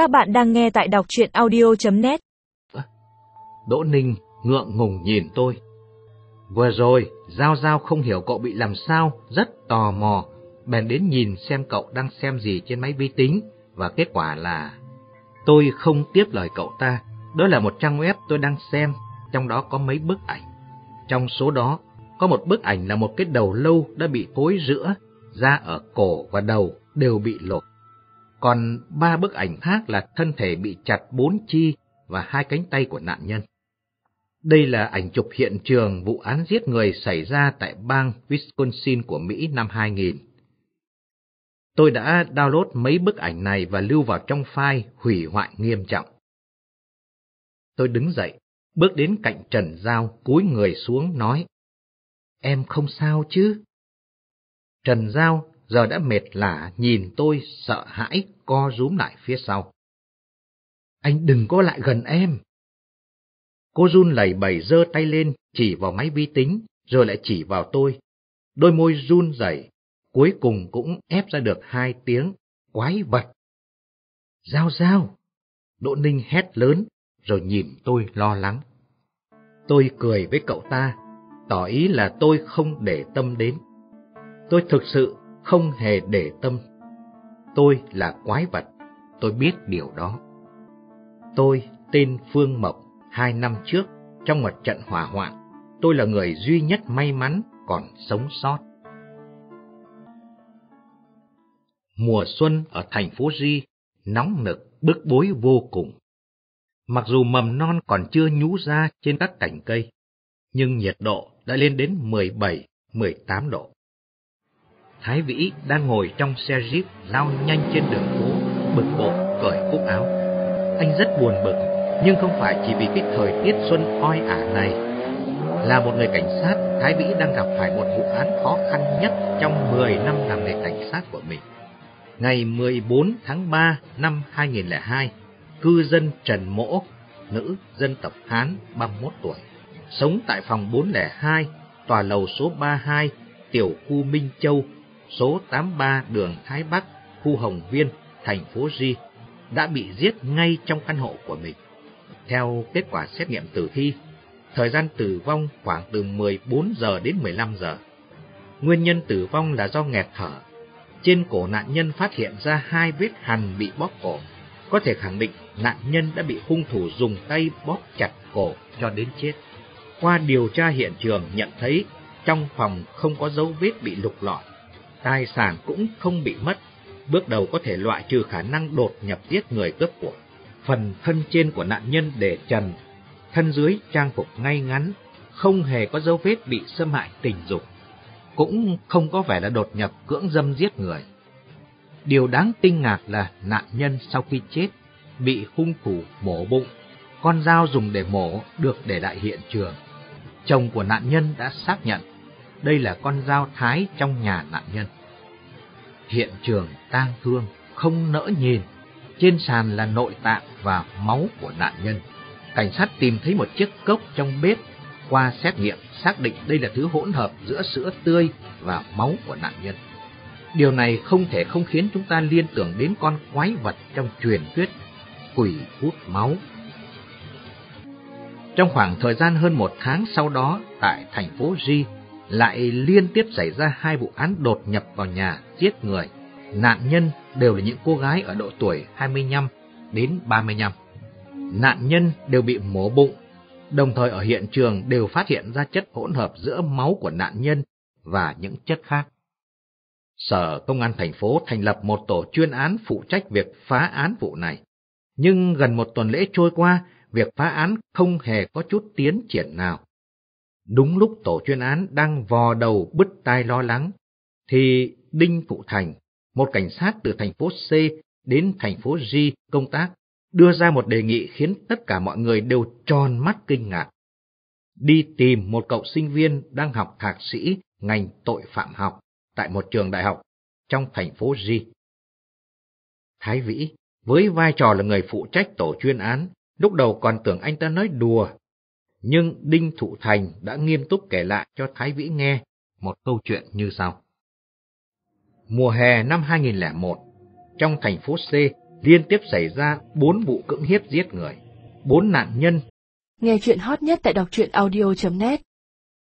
Các bạn đang nghe tại đọc chuyện audio.net Đỗ Ninh ngượng ngùng nhìn tôi. Vừa rồi, Giao Giao không hiểu cậu bị làm sao, rất tò mò, bèn đến nhìn xem cậu đang xem gì trên máy vi tính, và kết quả là... Tôi không tiếp lời cậu ta, đó là một trang web tôi đang xem, trong đó có mấy bức ảnh. Trong số đó, có một bức ảnh là một cái đầu lâu đã bị cối rữa, da ở cổ và đầu đều bị lột. Còn ba bức ảnh khác là thân thể bị chặt bốn chi và hai cánh tay của nạn nhân. Đây là ảnh chụp hiện trường vụ án giết người xảy ra tại bang Wisconsin của Mỹ năm 2000. Tôi đã download mấy bức ảnh này và lưu vào trong file hủy hoại nghiêm trọng. Tôi đứng dậy, bước đến cạnh Trần Giao, cúi người xuống nói, Em không sao chứ? Trần Giao giờ đã mệt lả nhìn tôi sợ hãi co rúm lại phía sau. Anh đừng có lại gần em. Cô run lẩy bẩy giơ tay lên, chỉ vào máy vi tính, rồi lại chỉ vào tôi. Đôi môi run rẩy, cuối cùng cũng ép ra được hai tiếng, quái vật. Giao giao! Đỗ Ninh hét lớn, rồi nhìn tôi lo lắng. Tôi cười với cậu ta, tỏ ý là tôi không để tâm đến. Tôi thực sự không hề để tâm. Tôi là quái vật, tôi biết điều đó. Tôi tên Phương Mộc, hai năm trước, trong một trận hỏa hoạn, tôi là người duy nhất may mắn còn sống sót. Mùa xuân ở thành phố Di nóng nực, bức bối vô cùng. Mặc dù mầm non còn chưa nhú ra trên các cành cây, nhưng nhiệt độ đã lên đến 17, 18 độ. Thái Vĩ đang ngồi trong xe Jeep lao nhanh trên đường phố, bực bội cởi cúc áo. Anh rất buồn bực, nhưng không phải chỉ vì cái thời tiết xuân oi ả này. Là một người cảnh sát, Thái Vĩ đang gặp phải một vụ án khó khăn nhất trong 10 năm làm nghề cảnh sát của mình. Ngày 14 tháng 3 năm 2002, cư dân Trần Mỗ, nữ dân tộc Hán 31 tuổi, sống tại phòng 402, tòa lầu số 32, tiểu khu Minh Châu, số 83 đường Thái Bắc, khu Hồng Viên, thành phố Di, đã bị giết ngay trong căn hộ của mình. Theo kết quả xét nghiệm tử thi, thời gian tử vong khoảng từ 14 giờ đến 15 giờ. Nguyên nhân tử vong là do nghẹt thở. Trên cổ nạn nhân phát hiện ra hai vết hằn bị bóp cổ. Có thể khẳng định nạn nhân đã bị hung thủ dùng tay bóp chặt cổ cho đến chết. Qua điều tra hiện trường nhận thấy trong phòng không có dấu vết bị lục lọi, tài sản cũng không bị mất, bước đầu có thể loại trừ khả năng đột nhập giết người cướp của. Phần thân trên của nạn nhân để trần, thân dưới trang phục ngay ngắn, không hề có dấu vết bị xâm hại tình dục, cũng không có vẻ là đột nhập cưỡng dâm giết người. Điều đáng kinh ngạc là nạn nhân sau khi chết bị hung thủ mổ bụng, con dao dùng để mổ được để lại hiện trường. Chồng của nạn nhân đã xác nhận đây là con dao thái trong nhà nạn nhân. Hiện trường tang thương, không nỡ nhìn, trên sàn là nội tạng và máu của nạn nhân. Cảnh sát tìm thấy một chiếc cốc trong bếp, qua xét nghiệm xác định đây là thứ hỗn hợp giữa sữa tươi và máu của nạn nhân. Điều này không thể không khiến chúng ta liên tưởng đến con quái vật trong truyền thuyết quỷ hút máu. Trong khoảng thời gian hơn một tháng sau đó, tại thành phố Ri, lại liên tiếp xảy ra hai vụ án đột nhập vào nhà giết người. Nạn nhân đều là những cô gái ở độ tuổi 25 đến 35. Nạn nhân đều bị mổ bụng, đồng thời ở hiện trường đều phát hiện ra chất hỗn hợp giữa máu của nạn nhân và những chất khác. Sở Công an thành phố thành lập một tổ chuyên án phụ trách việc phá án vụ này. Nhưng gần một tuần lễ trôi qua, việc phá án không hề có chút tiến triển nào. Đúng lúc tổ chuyên án đang vò đầu bứt tai lo lắng, thì Đinh Phụ Thành, một cảnh sát từ thành phố C đến thành phố G công tác, đưa ra một đề nghị khiến tất cả mọi người đều tròn mắt kinh ngạc. Đi tìm một cậu sinh viên đang học thạc sĩ ngành tội phạm học tại một trường đại học trong thành phố G. Thái Vĩ, với vai trò là người phụ trách tổ chuyên án, lúc đầu còn tưởng anh ta nói đùa nhưng Đinh Thụ Thành đã nghiêm túc kể lại cho Thái Vĩ nghe một câu chuyện như sau. Mùa hè năm 2001, trong thành phố C liên tiếp xảy ra bốn vụ cưỡng hiếp giết người, bốn nạn nhân. Nghe chuyện hot nhất tại đọc truyện audio.net